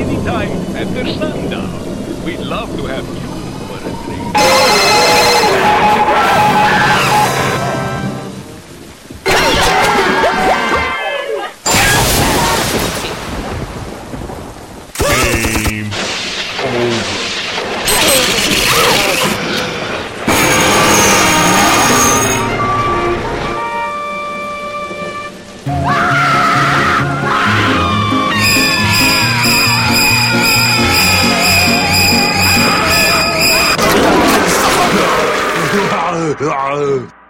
anytime after sundown. We'd love to have you for a drink. Drink. Game over.